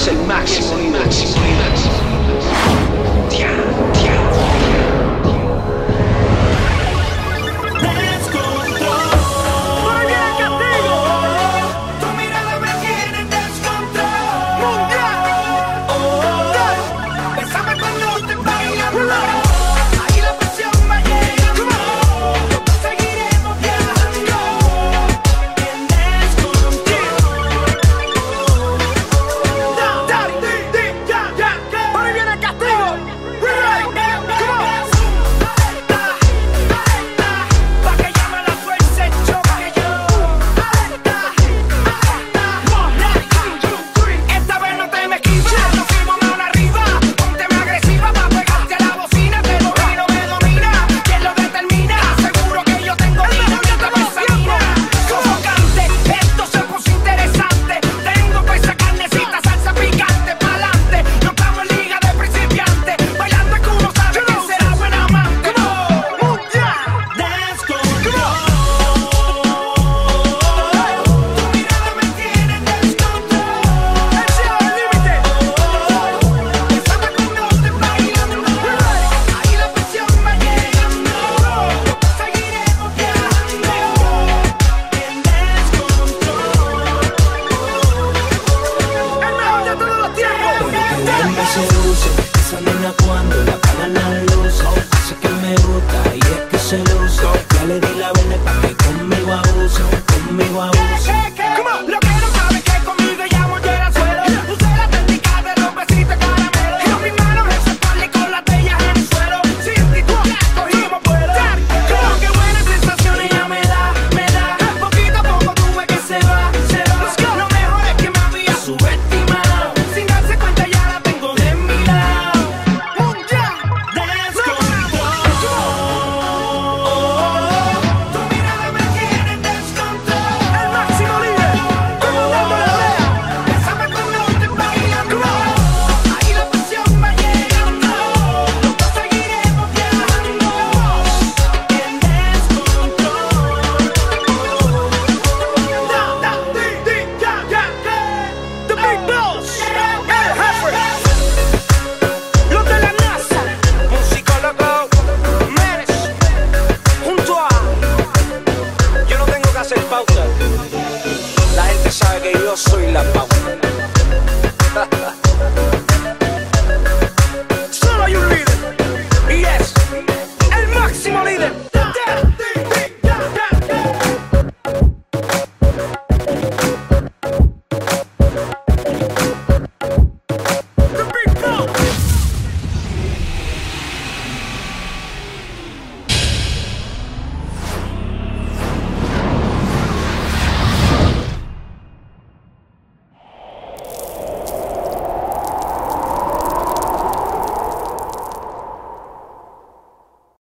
say maximally, maximally, maximally. conmigo abusa, conmigo abusa. La gente sabe que yo soy la pauta.